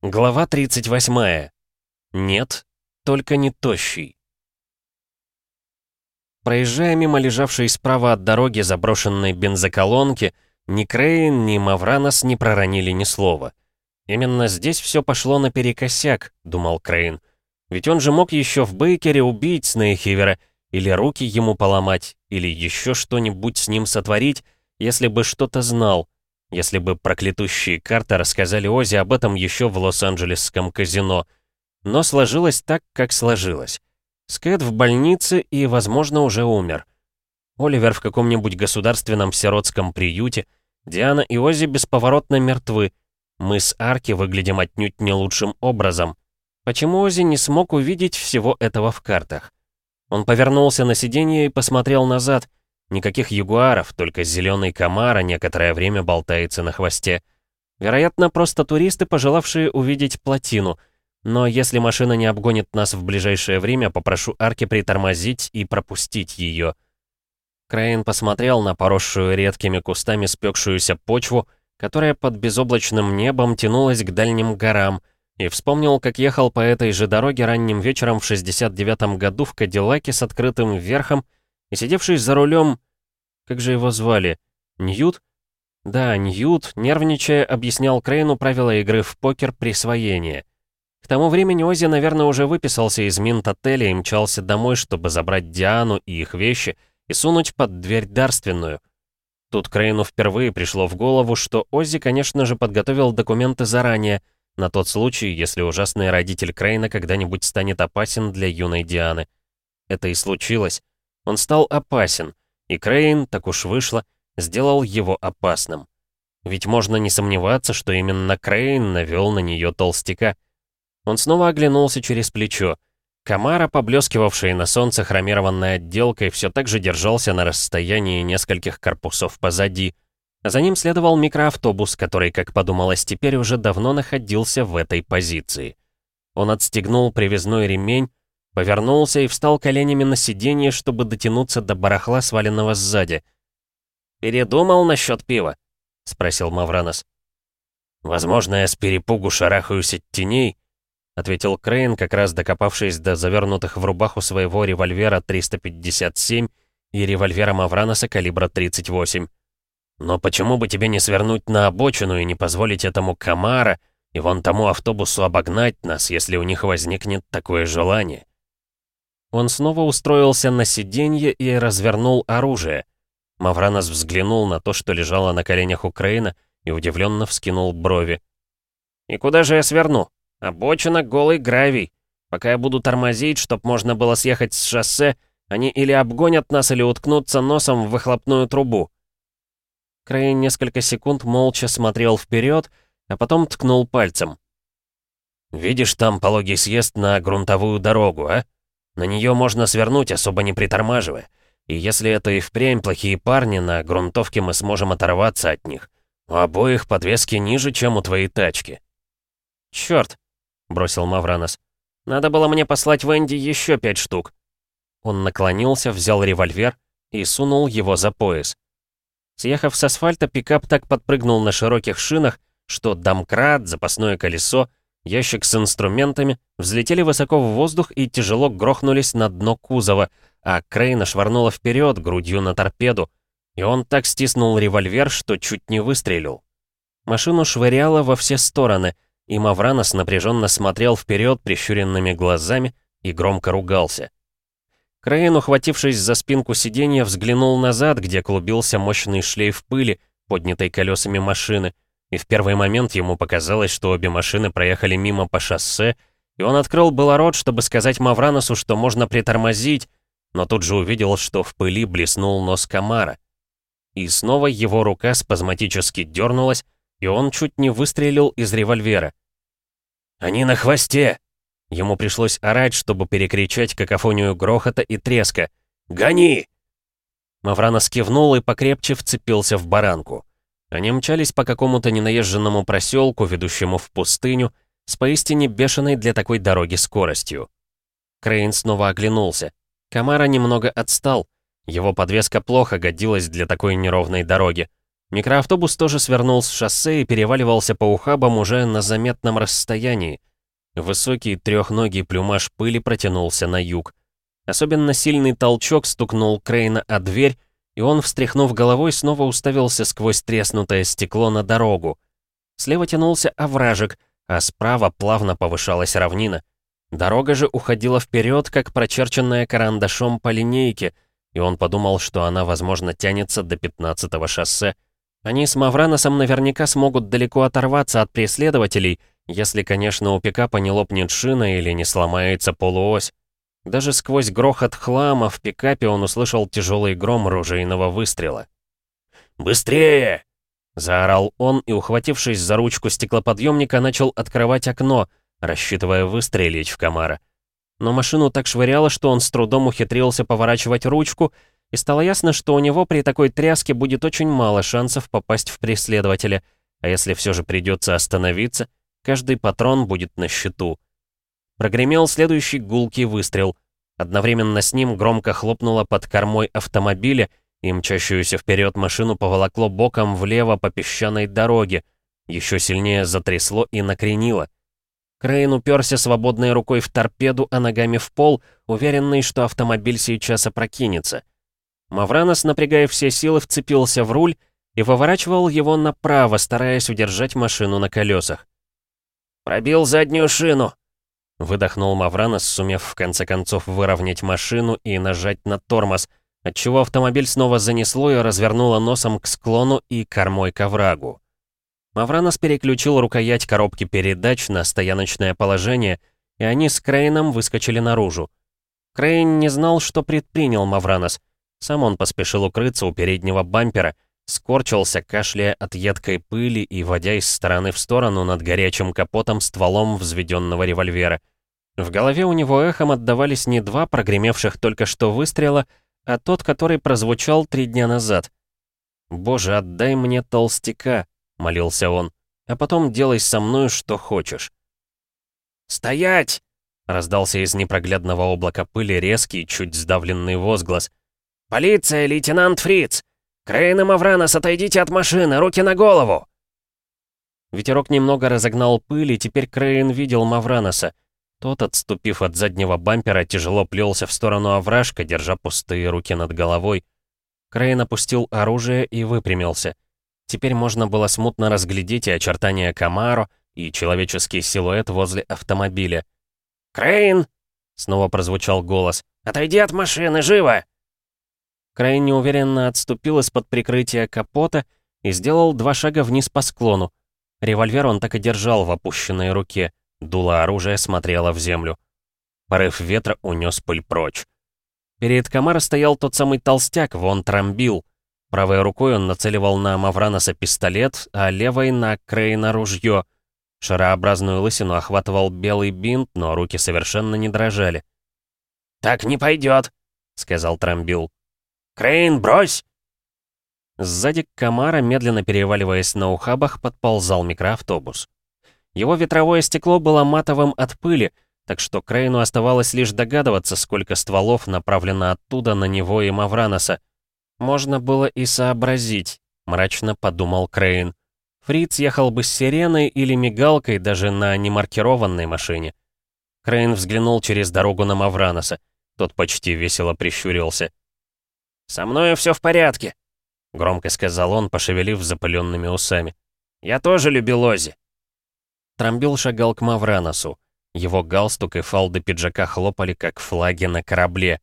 Глава 38. Нет, только не тощий. Проезжая мимо лежавшей справа от дороги заброшенной бензоколонки, ни Крейн, ни Мавранос не проронили ни слова. «Именно здесь все пошло наперекосяк», — думал Крейн. «Ведь он же мог еще в Бейкере убить Снейхивера, или руки ему поломать, или еще что-нибудь с ним сотворить, если бы что-то знал, если бы проклятущие карты рассказали Ози об этом еще в Лос-Анджелесском казино. Но сложилось так, как сложилось. Скэт в больнице и, возможно, уже умер. Оливер в каком-нибудь государственном сиротском приюте, Диана и Ози бесповоротно мертвы. Мы с Арки выглядим отнюдь не лучшим образом. Почему Ози не смог увидеть всего этого в картах? Он повернулся на сиденье и посмотрел назад, Никаких ягуаров, только зеленый комара некоторое время болтается на хвосте. Вероятно, просто туристы, пожелавшие увидеть плотину. Но если машина не обгонит нас в ближайшее время, попрошу Арки притормозить и пропустить ее. Крейн посмотрел на поросшую редкими кустами спекшуюся почву, которая под безоблачным небом тянулась к дальним горам, и вспомнил, как ехал по этой же дороге ранним вечером в 69-м году в Кадиллаке с открытым верхом и сидевший за рулем, как же его звали, Ньют? Да, Ньют, нервничая, объяснял Крейну правила игры в покер присвоения. К тому времени Ози, наверное, уже выписался из Минт-отеля и мчался домой, чтобы забрать Диану и их вещи и сунуть под дверь дарственную. Тут Крейну впервые пришло в голову, что Оззи, конечно же, подготовил документы заранее, на тот случай, если ужасный родитель Крейна когда-нибудь станет опасен для юной Дианы. Это и случилось. Он стал опасен, и Крейн, так уж вышло, сделал его опасным. Ведь можно не сомневаться, что именно Крейн навел на нее толстяка. Он снова оглянулся через плечо. Камара, поблескивавший на солнце хромированной отделкой, все так же держался на расстоянии нескольких корпусов позади. За ним следовал микроавтобус, который, как подумалось теперь, уже давно находился в этой позиции. Он отстегнул привязной ремень, Повернулся и встал коленями на сиденье, чтобы дотянуться до барахла, сваленного сзади. «Передумал насчет пива?» — спросил Мавранос. «Возможно, я с перепугу шарахаюсь от теней», — ответил Крейн, как раз докопавшись до завернутых в рубаху своего револьвера 357 и револьвера Мавраноса калибра 38. «Но почему бы тебе не свернуть на обочину и не позволить этому Камара и вон тому автобусу обогнать нас, если у них возникнет такое желание?» Он снова устроился на сиденье и развернул оружие. Мавранос взглянул на то, что лежало на коленях Украина, и удивленно вскинул брови. «И куда же я сверну? Обочина, голый гравий. Пока я буду тормозить, чтоб можно было съехать с шоссе, они или обгонят нас, или уткнутся носом в выхлопную трубу». Крейн несколько секунд молча смотрел вперед, а потом ткнул пальцем. «Видишь там пологий съезд на грунтовую дорогу, а?» На нее можно свернуть, особо не притормаживая. И если это и впрямь плохие парни, на грунтовке мы сможем оторваться от них. У обоих подвески ниже, чем у твоей тачки. «Чёрт!» — бросил Мавранос. «Надо было мне послать Венди еще пять штук». Он наклонился, взял револьвер и сунул его за пояс. Съехав с асфальта, пикап так подпрыгнул на широких шинах, что домкрат, запасное колесо Ящик с инструментами взлетели высоко в воздух и тяжело грохнулись на дно кузова, а Крейна швырнула вперед грудью на торпеду, и он так стиснул револьвер, что чуть не выстрелил. Машину швыряло во все стороны, и Мавранос напряженно смотрел вперед прищуренными глазами и громко ругался. Крейн, ухватившись за спинку сиденья, взглянул назад, где клубился мощный шлейф пыли, поднятой колесами машины, и в первый момент ему показалось, что обе машины проехали мимо по шоссе, и он открыл было рот, чтобы сказать Мавраносу, что можно притормозить, но тут же увидел, что в пыли блеснул нос комара. И снова его рука спазматически дернулась, и он чуть не выстрелил из револьвера. «Они на хвосте!» Ему пришлось орать, чтобы перекричать какофонию грохота и треска. «Гони!» Мавранос кивнул и покрепче вцепился в баранку. Они мчались по какому-то ненаезженному проселку, ведущему в пустыню, с поистине бешеной для такой дороги скоростью. Крейн снова оглянулся. Камара немного отстал. Его подвеска плохо годилась для такой неровной дороги. Микроавтобус тоже свернул с шоссе и переваливался по ухабам уже на заметном расстоянии. Высокий трехногий плюмаж пыли протянулся на юг. Особенно сильный толчок стукнул Крейна о дверь, и он, встряхнув головой, снова уставился сквозь треснутое стекло на дорогу. Слева тянулся овражек, а справа плавно повышалась равнина. Дорога же уходила вперед, как прочерченная карандашом по линейке, и он подумал, что она, возможно, тянется до 15-го шоссе. Они с Мавраносом наверняка смогут далеко оторваться от преследователей, если, конечно, у пикапа не лопнет шина или не сломается полуось. Даже сквозь грохот хлама в пикапе он услышал тяжелый гром ружейного выстрела. «Быстрее!» — заорал он и, ухватившись за ручку стеклоподъемника, начал открывать окно, рассчитывая выстрелить в комара. Но машину так швыряло, что он с трудом ухитрился поворачивать ручку, и стало ясно, что у него при такой тряске будет очень мало шансов попасть в преследователя, а если все же придется остановиться, каждый патрон будет на счету. Прогремел следующий гулкий выстрел. Одновременно с ним громко хлопнуло под кормой автомобиля, и мчащуюся вперед машину поволокло боком влево по песчаной дороге, еще сильнее затрясло и накренило. Крейн уперся свободной рукой в торпеду, а ногами в пол, уверенный, что автомобиль сейчас опрокинется. Мавранос, напрягая все силы, вцепился в руль и выворачивал его направо, стараясь удержать машину на колесах. «Пробил заднюю шину!» Выдохнул Мавранос, сумев в конце концов выровнять машину и нажать на тормоз, отчего автомобиль снова занесло и развернуло носом к склону и кормой к оврагу. Мавранос переключил рукоять коробки передач на стояночное положение, и они с Крейном выскочили наружу. Крейн не знал, что предпринял Мавранос. Сам он поспешил укрыться у переднего бампера, скорчился, кашляя от едкой пыли и водя из стороны в сторону над горячим капотом стволом взведенного револьвера. В голове у него эхом отдавались не два прогремевших только что выстрела, а тот, который прозвучал три дня назад. «Боже, отдай мне толстяка», — молился он, «а потом делай со мной, что хочешь». «Стоять!» — раздался из непроглядного облака пыли резкий, чуть сдавленный возглас. «Полиция, лейтенант Фриц! Крейн и Мавранос, отойдите от машины, руки на голову!» Ветерок немного разогнал пыль, и теперь Крейн видел Мавраноса. Тот, отступив от заднего бампера, тяжело плелся в сторону овражка, держа пустые руки над головой. Крейн опустил оружие и выпрямился. Теперь можно было смутно разглядеть и очертания Камаро, и человеческий силуэт возле автомобиля. «Крейн!» — снова прозвучал голос. «Отойди от машины, живо!» Крайне неуверенно отступил из-под прикрытия капота и сделал два шага вниз по склону. Револьвер он так и держал в опущенной руке. Дуло оружия смотрело в землю. Порыв ветра унес пыль прочь. Перед Камара стоял тот самый толстяк, вон трамбил. Правой рукой он нацеливал на Мавраноса пистолет, а левой на Крейна ружье. Шарообразную лысину охватывал белый бинт, но руки совершенно не дрожали. «Так не пойдет», — сказал Трамбил. «Крейн, брось!» Сзади Камара, медленно переваливаясь на ухабах, подползал микроавтобус. Его ветровое стекло было матовым от пыли, так что Крейну оставалось лишь догадываться, сколько стволов направлено оттуда на него и Мавраноса. Можно было и сообразить, мрачно подумал Крейн. Фриц ехал бы с сиреной или мигалкой даже на немаркированной машине. Крейн взглянул через дорогу на Мавраноса. Тот почти весело прищурился. «Со мною все в порядке», — громко сказал он, пошевелив запыленными усами. «Я тоже любил Ози». Трамбил шагал к Мавраносу. Его галстук и фалды пиджака хлопали, как флаги на корабле.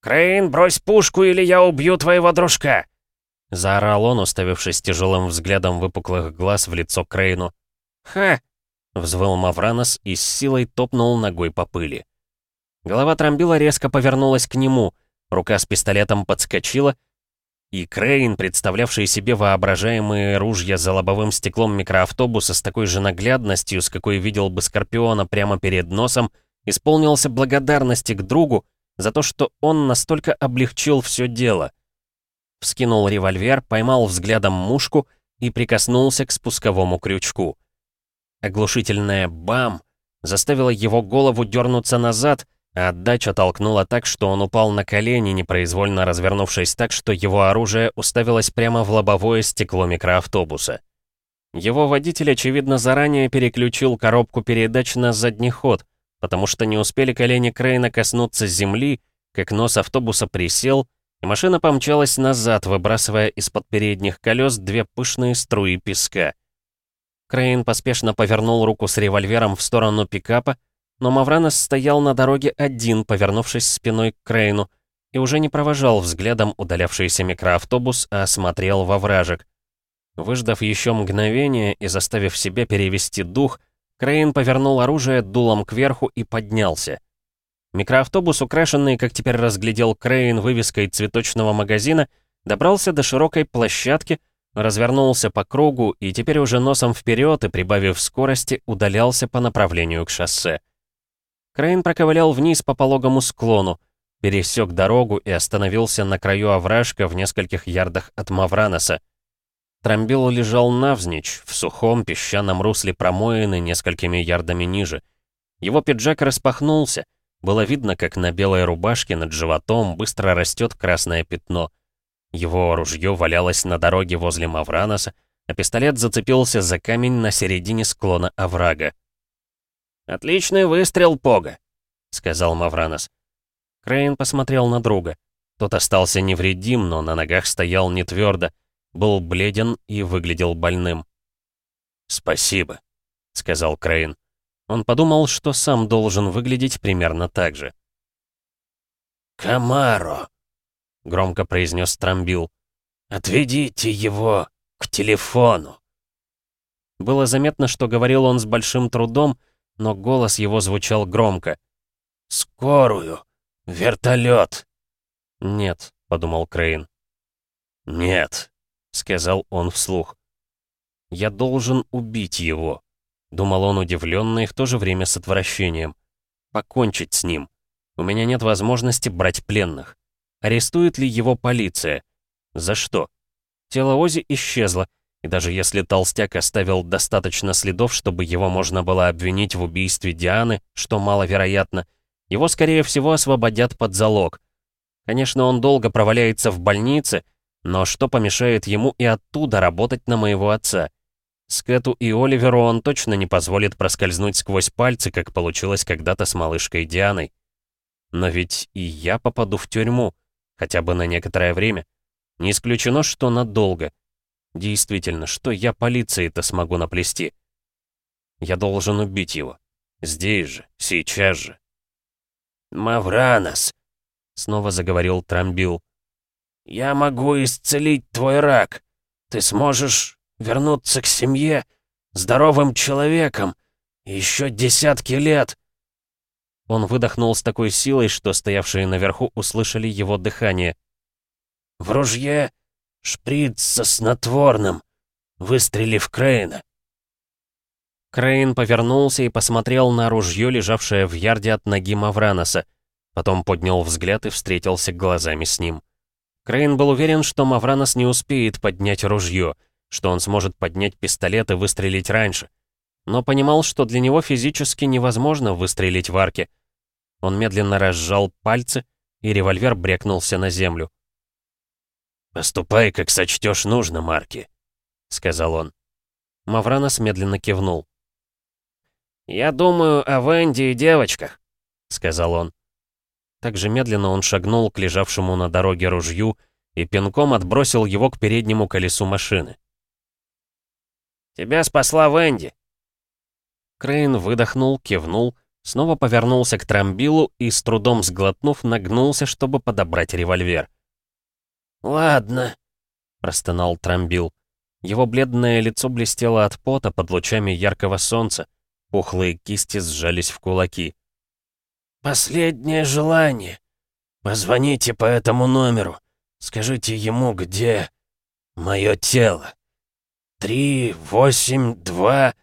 «Крейн, брось пушку, или я убью твоего дружка!» Заорал он, уставившись тяжелым взглядом выпуклых глаз в лицо Крейну. «Ха!» — взвыл Мавранос и с силой топнул ногой по пыли. Голова Трамбила резко повернулась к нему — Рука с пистолетом подскочила, и Крейн, представлявший себе воображаемые ружья за лобовым стеклом микроавтобуса с такой же наглядностью, с какой видел бы Скорпиона прямо перед носом, исполнился благодарности к другу за то, что он настолько облегчил все дело. Вскинул револьвер, поймал взглядом мушку и прикоснулся к спусковому крючку. Оглушительное «бам» заставило его голову дернуться назад, отдача толкнула так, что он упал на колени, непроизвольно развернувшись так, что его оружие уставилось прямо в лобовое стекло микроавтобуса. Его водитель, очевидно, заранее переключил коробку передач на задний ход, потому что не успели колени Крейна коснуться земли, как нос автобуса присел, и машина помчалась назад, выбрасывая из-под передних колес две пышные струи песка. Крейн поспешно повернул руку с револьвером в сторону пикапа, но Мавранос стоял на дороге один, повернувшись спиной к Крейну, и уже не провожал взглядом удалявшийся микроавтобус, а смотрел во вражек. Выждав еще мгновение и заставив себя перевести дух, Крейн повернул оружие дулом кверху и поднялся. Микроавтобус, украшенный, как теперь разглядел Крейн, вывеской цветочного магазина, добрался до широкой площадки, развернулся по кругу и теперь уже носом вперед и, прибавив скорости, удалялся по направлению к шоссе. Крейн проковылял вниз по пологому склону, пересек дорогу и остановился на краю овражка в нескольких ярдах от Мавраноса. Трамбил лежал навзничь, в сухом песчаном русле промоины несколькими ярдами ниже. Его пиджак распахнулся. Было видно, как на белой рубашке над животом быстро растет красное пятно. Его ружье валялось на дороге возле Мавраноса, а пистолет зацепился за камень на середине склона оврага. «Отличный выстрел, Пога», — сказал Мавранос. Крейн посмотрел на друга. Тот остался невредим, но на ногах стоял не твердо был бледен и выглядел больным. «Спасибо», — сказал Крейн. Он подумал, что сам должен выглядеть примерно так же. «Камаро», — громко произнес Трамбил, — «отведите его к телефону». Было заметно, что говорил он с большим трудом, но голос его звучал громко. «Скорую! Вертолет!» «Нет», — подумал Крейн. «Нет», — сказал он вслух. «Я должен убить его», — думал он удивленно и в то же время с отвращением. «Покончить с ним. У меня нет возможности брать пленных. Арестует ли его полиция? За что? Тело Ози исчезло, и даже если толстяк оставил достаточно следов, чтобы его можно было обвинить в убийстве Дианы, что маловероятно, его, скорее всего, освободят под залог. Конечно, он долго проваляется в больнице, но что помешает ему и оттуда работать на моего отца? Скэту и Оливеру он точно не позволит проскользнуть сквозь пальцы, как получилось когда-то с малышкой Дианой. Но ведь и я попаду в тюрьму, хотя бы на некоторое время. Не исключено, что надолго. Действительно, что я полиции-то смогу наплести? Я должен убить его. Здесь же, сейчас же. «Мавранос!» — снова заговорил Трамбил. Я могу исцелить твой рак. Ты сможешь вернуться к семье здоровым человеком. Еще десятки лет. Он выдохнул с такой силой, что стоявшие наверху услышали его дыхание. В ружье шприц со снотворным. Выстрели в Крейна. Крейн повернулся и посмотрел на ружье, лежавшее в ярде от ноги Мавраноса. Потом поднял взгляд и встретился глазами с ним. Крейн был уверен, что Мавранос не успеет поднять ружье, что он сможет поднять пистолет и выстрелить раньше. Но понимал, что для него физически невозможно выстрелить в арке. Он медленно разжал пальцы, и револьвер брекнулся на землю. «Поступай, как сочтешь нужно, Марки», — сказал он. Мавранос медленно кивнул. «Я думаю о Венди и девочках», — сказал он. Так же медленно он шагнул к лежавшему на дороге ружью и пинком отбросил его к переднему колесу машины. «Тебя спасла Венди!» Крейн выдохнул, кивнул, снова повернулся к Трамбилу и, с трудом сглотнув, нагнулся, чтобы подобрать револьвер. «Ладно», — простонал Трамбил. Его бледное лицо блестело от пота под лучами яркого солнца, пухлые кисти сжались в кулаки. «Последнее желание. Позвоните по этому номеру. Скажите ему, где мое тело. Три, восемь, два...»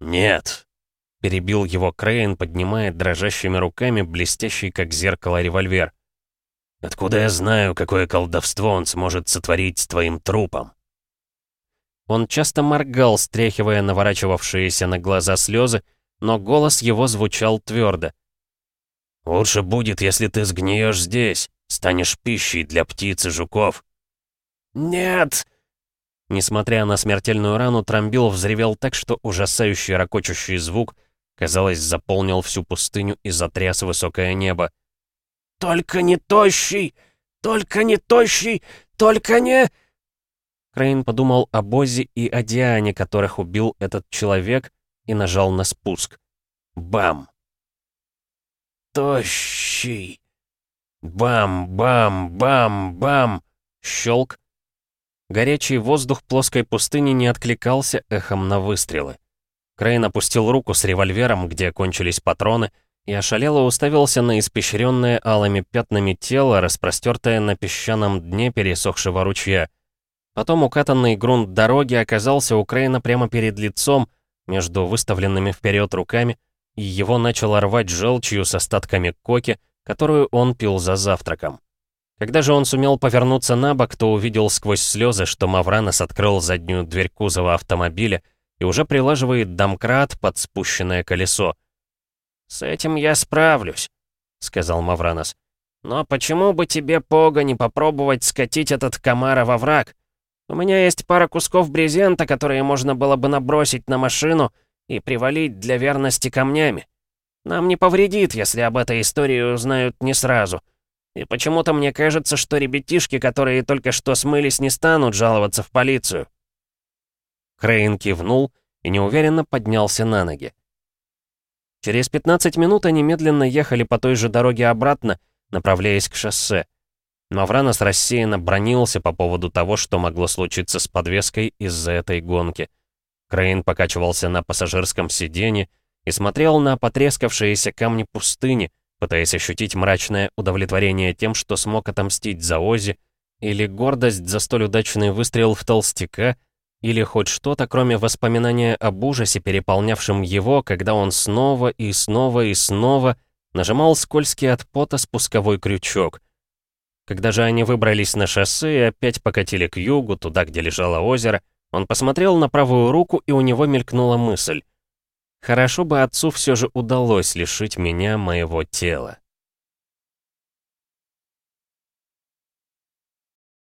«Нет», — перебил его Крейн, поднимая дрожащими руками блестящий, как зеркало, револьвер. «Откуда я знаю, какое колдовство он сможет сотворить с твоим трупом?» Он часто моргал, стряхивая наворачивавшиеся на глаза слезы, но голос его звучал твердо. Лучше будет, если ты сгниешь здесь, станешь пищей для птиц и жуков». «Нет!» Несмотря на смертельную рану, Трамбил взревел так, что ужасающий ракочущий звук, казалось, заполнил всю пустыню и затряс высокое небо. «Только не тощий! Только не тощий! Только не...» Крейн подумал о Бозе и о Диане, которых убил этот человек, и нажал на спуск. Бам! «Тощий!» Бам-бам-бам-бам! Щелк, Горячий воздух плоской пустыни не откликался эхом на выстрелы. Крейн опустил руку с револьвером, где кончились патроны, и ошалело уставился на испещренное алыми пятнами тело, распростертое на песчаном дне пересохшего ручья. Потом укатанный грунт дороги оказался у Крейна прямо перед лицом, между выставленными вперед руками, и его начало рвать желчью с остатками коки, которую он пил за завтраком. Когда же он сумел повернуться на бок, то увидел сквозь слезы, что Мавранос открыл заднюю дверь кузова автомобиля и уже прилаживает домкрат под спущенное колесо. «С этим я справлюсь», — сказал Мавранос. «Но почему бы тебе, Пога, не попробовать скатить этот комара во враг? У меня есть пара кусков брезента, которые можно было бы набросить на машину и привалить для верности камнями. Нам не повредит, если об этой истории узнают не сразу». И почему-то мне кажется, что ребятишки, которые только что смылись, не станут жаловаться в полицию. Крейн кивнул и неуверенно поднялся на ноги. Через 15 минут они медленно ехали по той же дороге обратно, направляясь к шоссе. Мавранос рассеянно бронился по поводу того, что могло случиться с подвеской из-за этой гонки. Крейн покачивался на пассажирском сиденье и смотрел на потрескавшиеся камни пустыни, пытаясь ощутить мрачное удовлетворение тем, что смог отомстить за Ози, или гордость за столь удачный выстрел в толстяка, или хоть что-то, кроме воспоминания об ужасе, переполнявшем его, когда он снова и снова и снова нажимал скользкий от пота спусковой крючок. Когда же они выбрались на шоссе и опять покатили к югу, туда, где лежало озеро, он посмотрел на правую руку, и у него мелькнула мысль. Хорошо бы отцу все же удалось лишить меня моего тела.